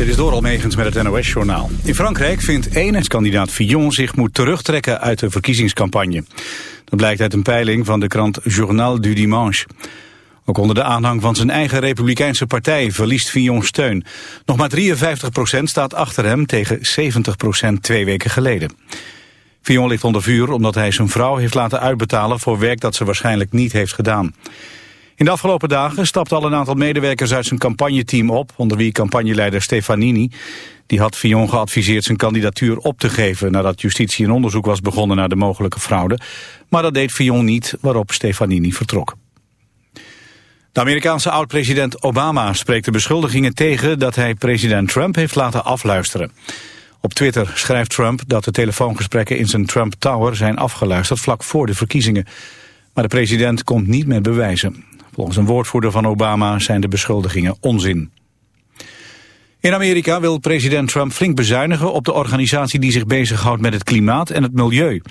Dit is door Almegens met het NOS-journaal. In Frankrijk vindt eenheidskandidaat Fillon zich moet terugtrekken uit de verkiezingscampagne. Dat blijkt uit een peiling van de krant Journal du Dimanche. Ook onder de aanhang van zijn eigen republikeinse partij verliest Fillon steun. Nog maar 53% staat achter hem tegen 70% twee weken geleden. Fillon ligt onder vuur omdat hij zijn vrouw heeft laten uitbetalen voor werk dat ze waarschijnlijk niet heeft gedaan. In de afgelopen dagen stapte al een aantal medewerkers uit zijn campagneteam op, onder wie campagneleider Stefanini. Die had Fillon geadviseerd zijn kandidatuur op te geven nadat justitie een onderzoek was begonnen naar de mogelijke fraude. Maar dat deed Fillon niet, waarop Stefanini vertrok. De Amerikaanse oud-president Obama spreekt de beschuldigingen tegen dat hij president Trump heeft laten afluisteren. Op Twitter schrijft Trump dat de telefoongesprekken in zijn Trump Tower zijn afgeluisterd vlak voor de verkiezingen. Maar de president komt niet met bewijzen. Volgens een woordvoerder van Obama zijn de beschuldigingen onzin. In Amerika wil president Trump flink bezuinigen op de organisatie die zich bezighoudt met het klimaat en het milieu.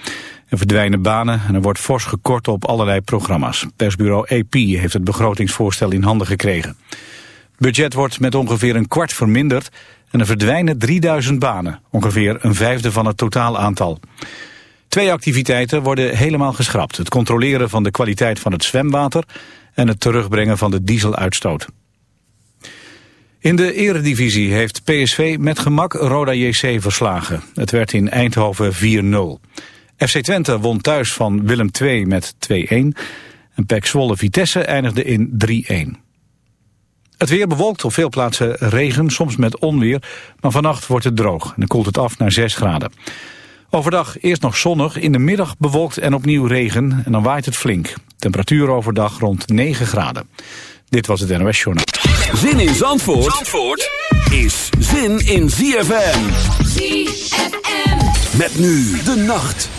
Er verdwijnen banen en er wordt fors gekort op allerlei programma's. Persbureau AP heeft het begrotingsvoorstel in handen gekregen. Het budget wordt met ongeveer een kwart verminderd en er verdwijnen 3000 banen, ongeveer een vijfde van het totaal aantal. Twee activiteiten worden helemaal geschrapt. Het controleren van de kwaliteit van het zwemwater en het terugbrengen van de dieseluitstoot. In de eredivisie heeft PSV met gemak Roda JC verslagen. Het werd in Eindhoven 4-0. FC Twente won thuis van Willem II met 2-1. En PEC Zwolle Vitesse eindigde in 3-1. Het weer bewolkt op veel plaatsen regen, soms met onweer. Maar vannacht wordt het droog en dan koelt het af naar 6 graden. Overdag eerst nog zonnig, in de middag bewolkt en opnieuw regen. En dan waait het flink. Temperatuur overdag rond 9 graden. Dit was het NOS Journaal. Zin in Zandvoort, Zandvoort is zin in ZFM. ZFM. Met nu de nacht.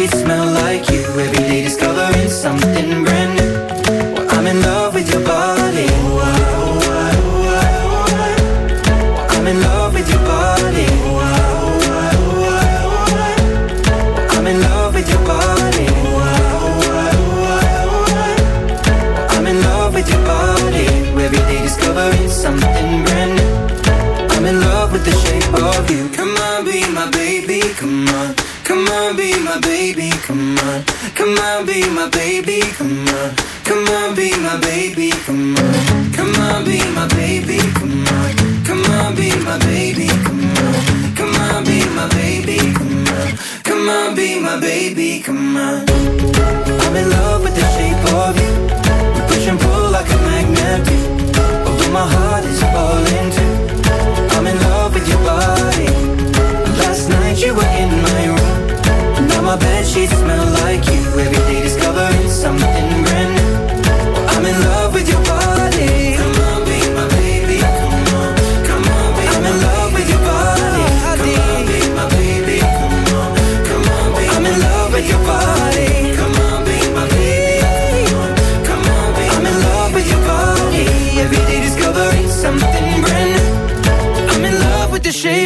sheets smell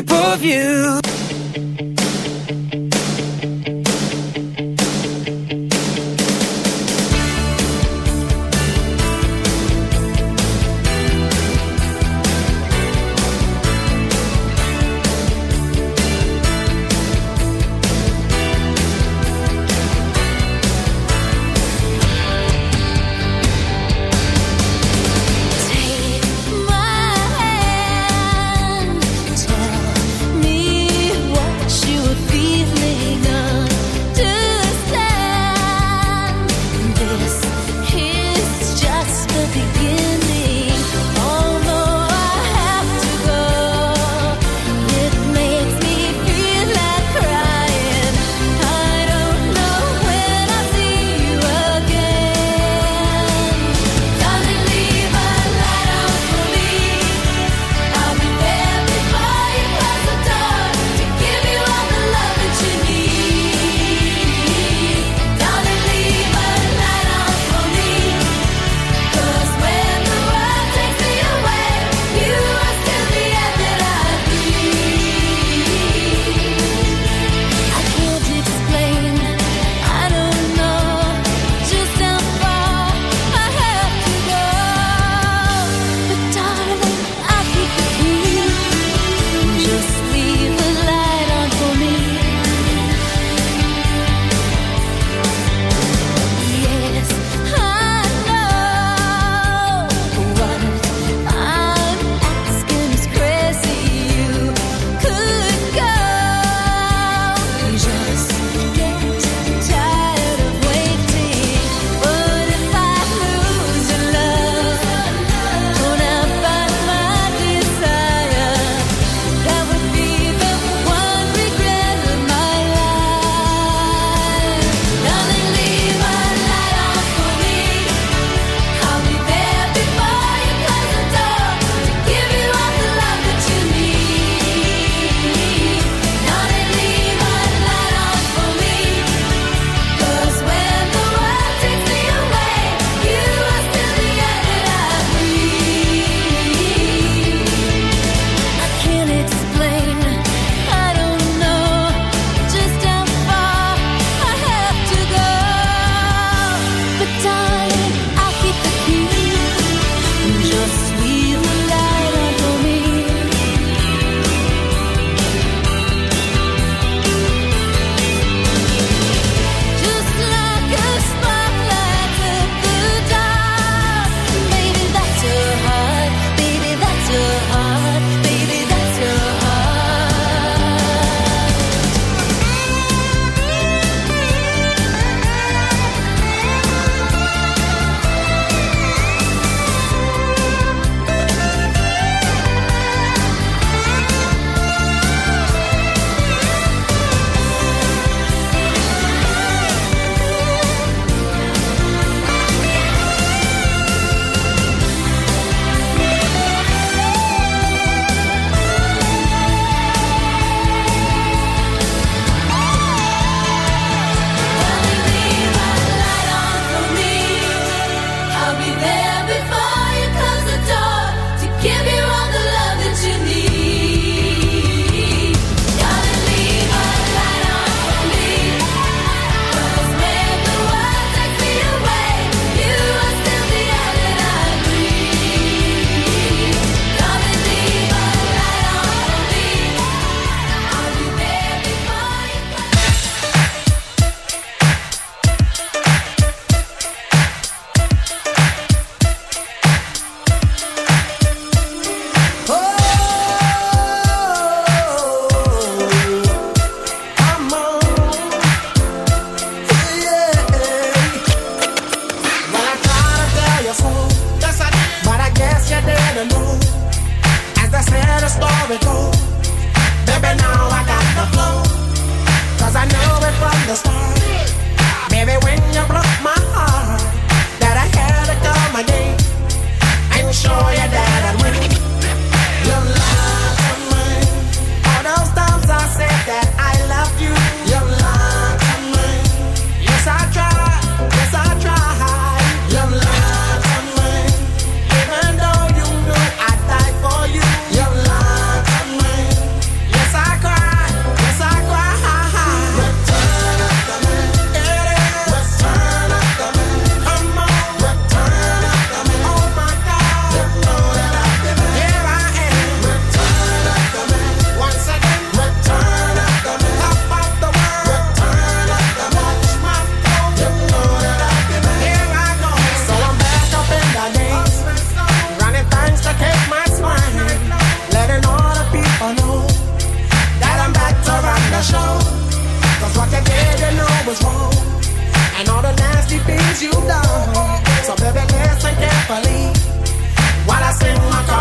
pay-per-view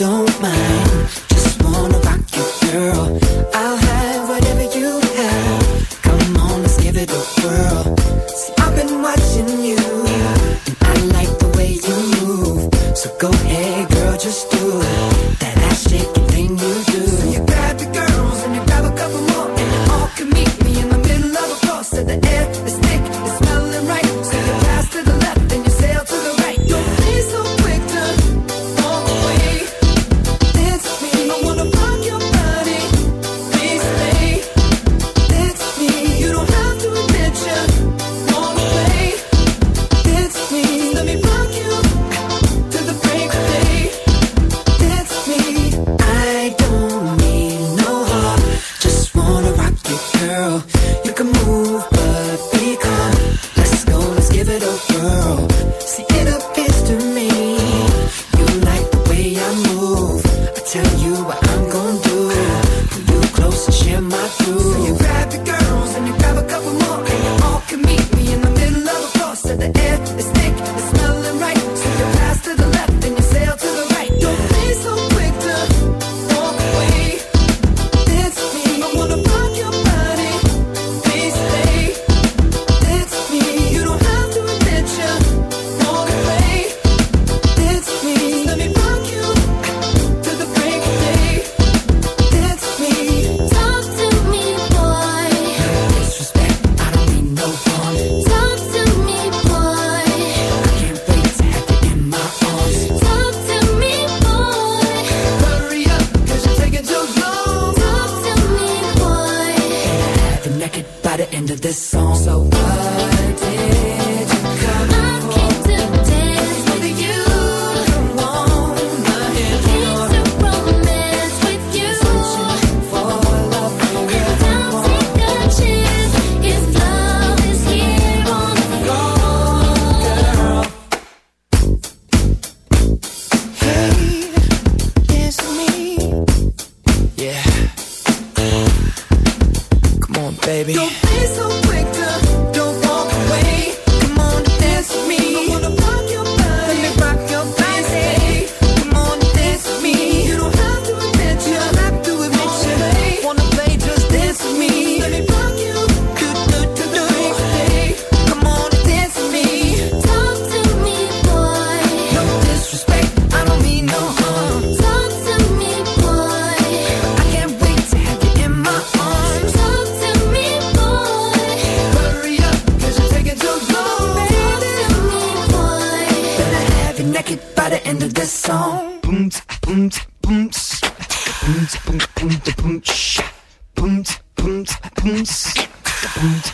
don't mind. song. Boom, boom, boom, boom, boom, boom, boom, boom, boom, boom, boom, boom, boom,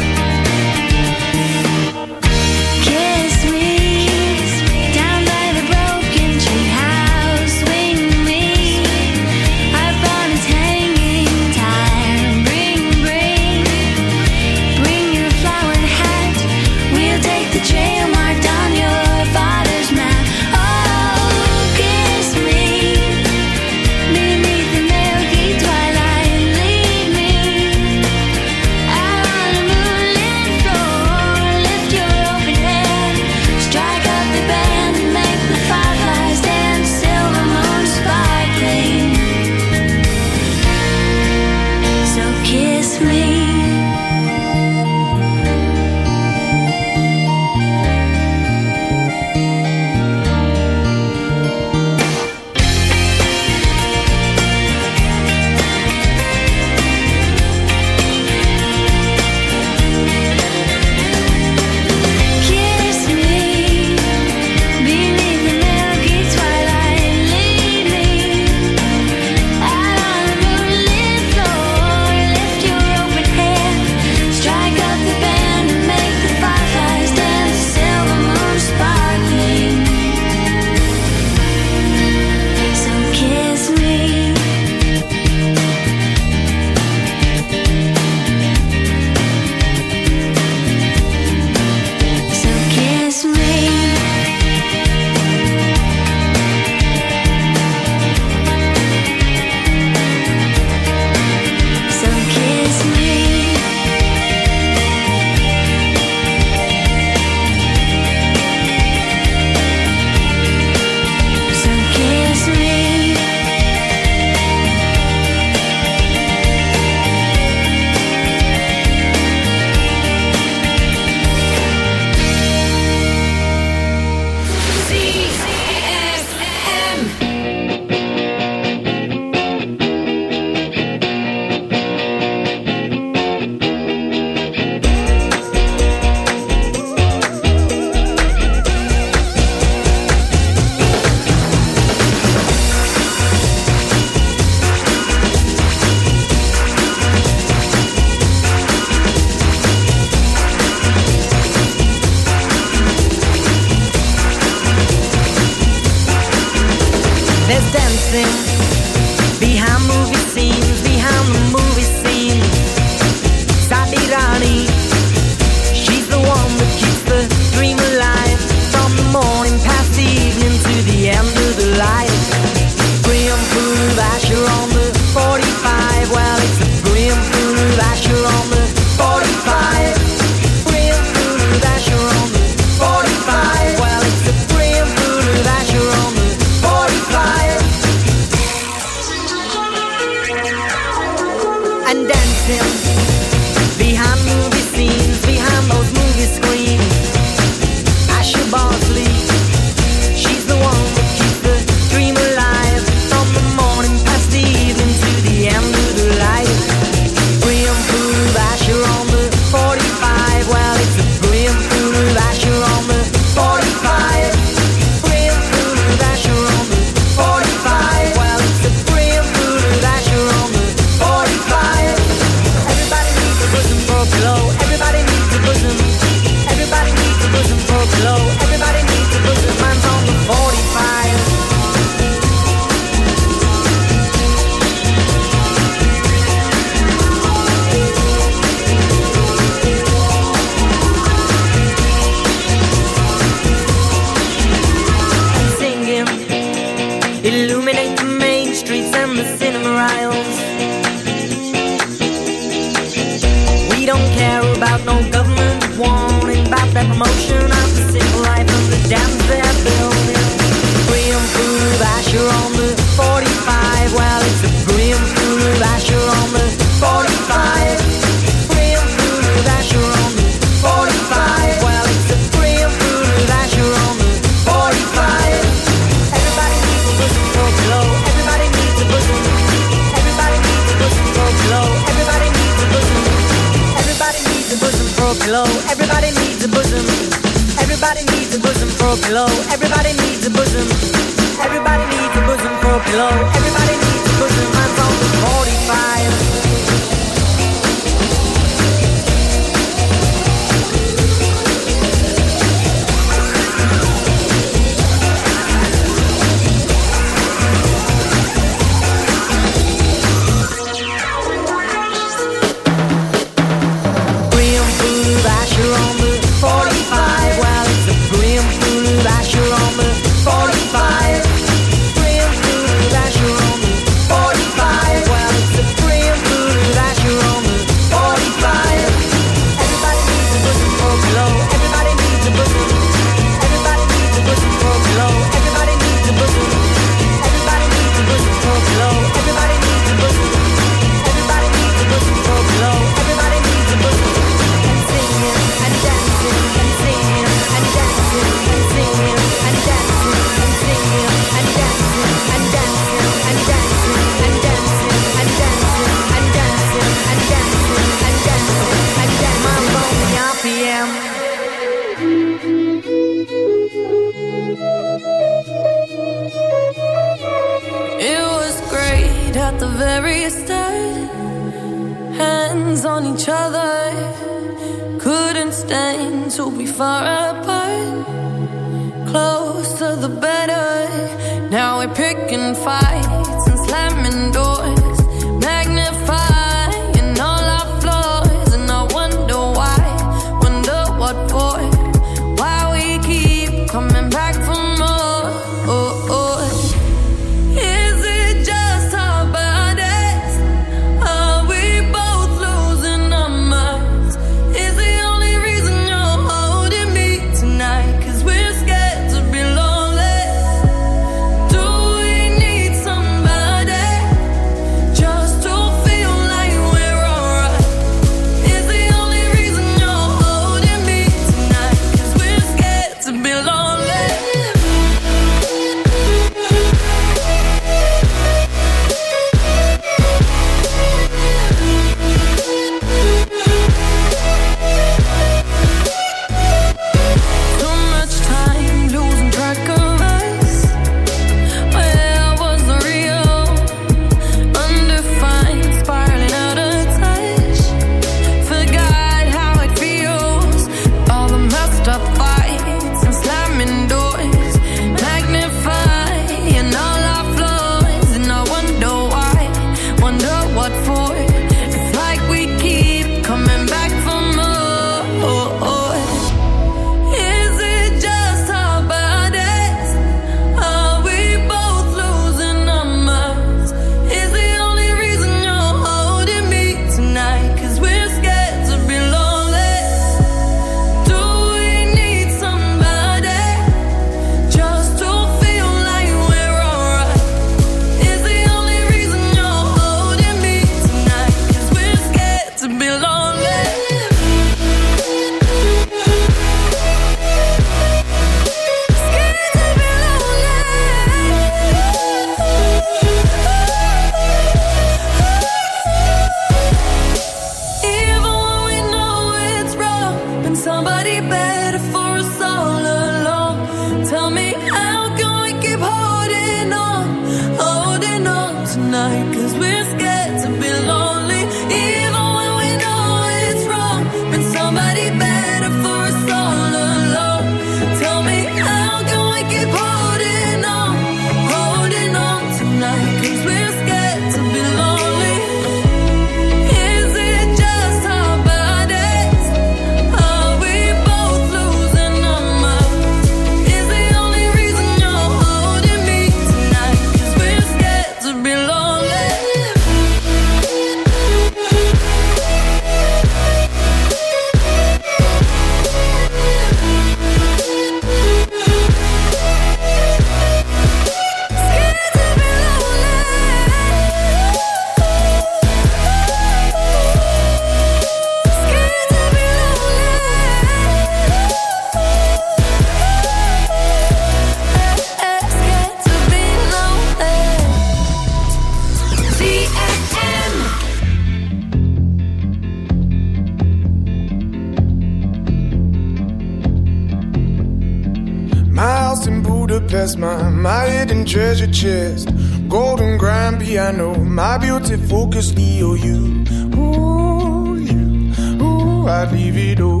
chest, golden grand piano, my beauty focused Leo, you, ooh, you, ooh, I'd leave it all.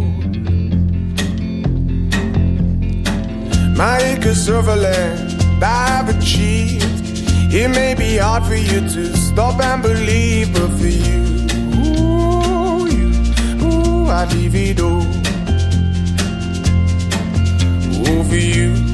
My acres of land I've achieved. It may be hard for you to stop and believe, but for you, ooh, you, ooh, I'd leave it all. Ooh, for you.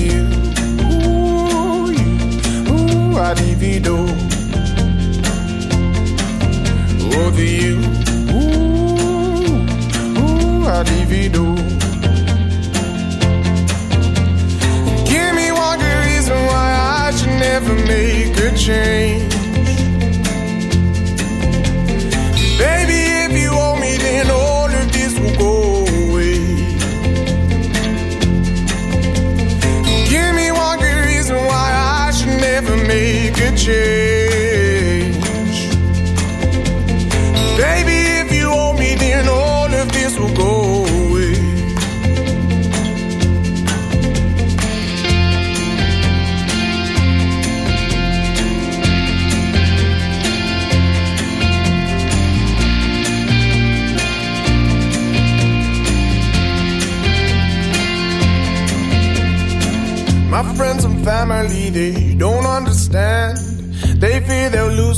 pa-di-di-do. Oh, the you, ooh, ooh, ah-di-vi-do. Give me one good reason why I should never make a change.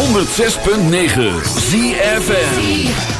106.9 ZFN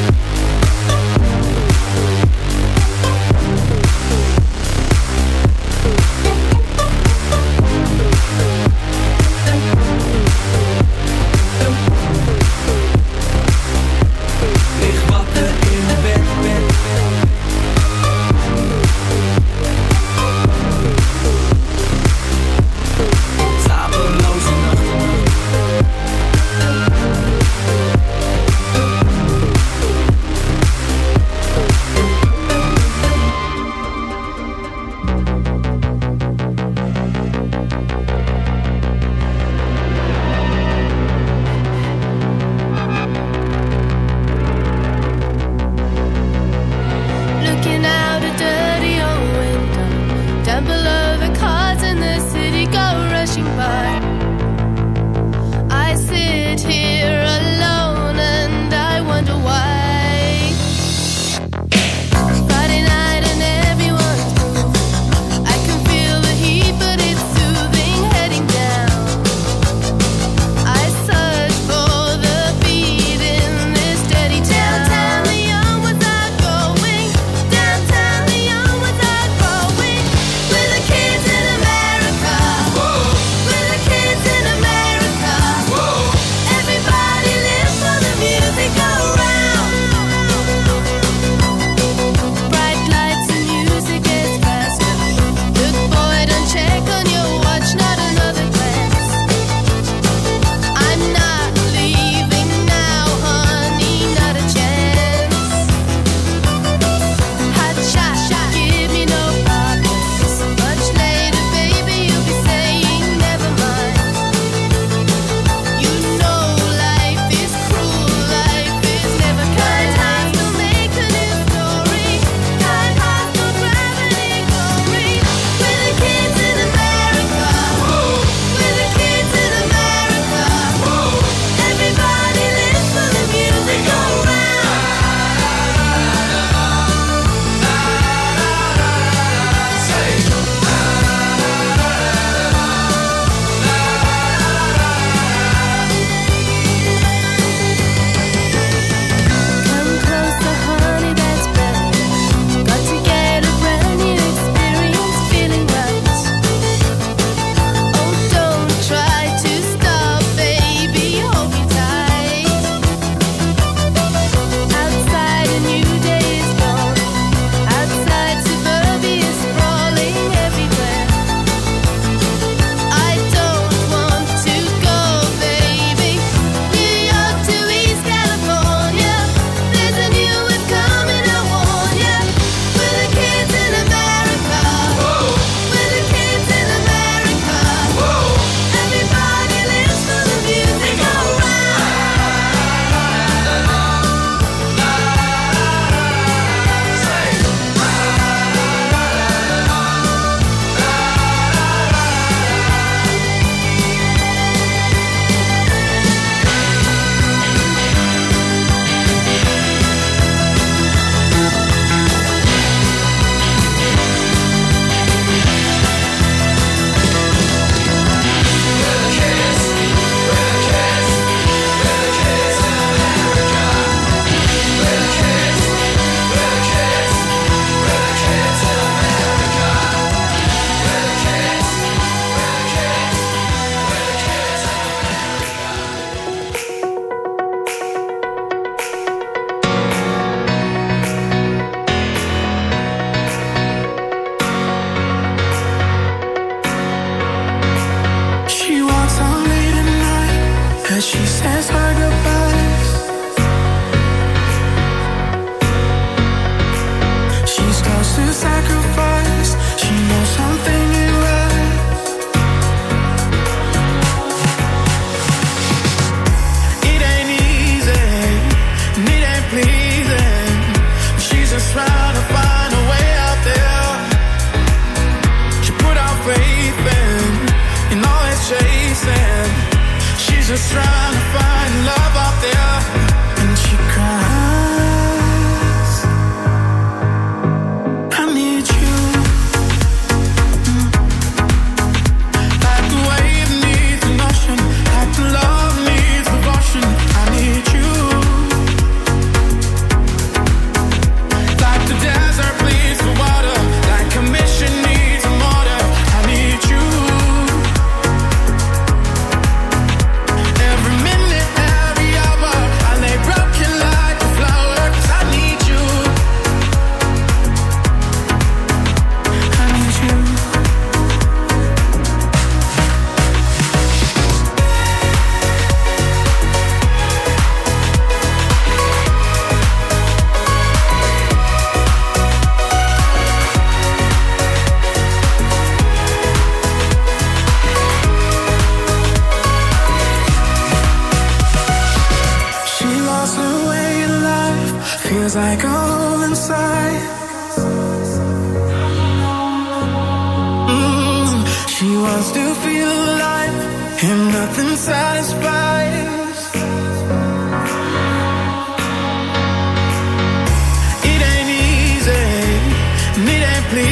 sacrifice.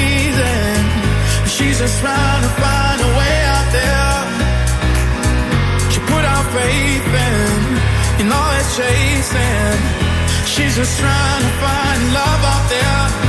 breathing. She's just trying to find a way out there. She put our faith in, in all it's chasing. She's just trying to find love out there.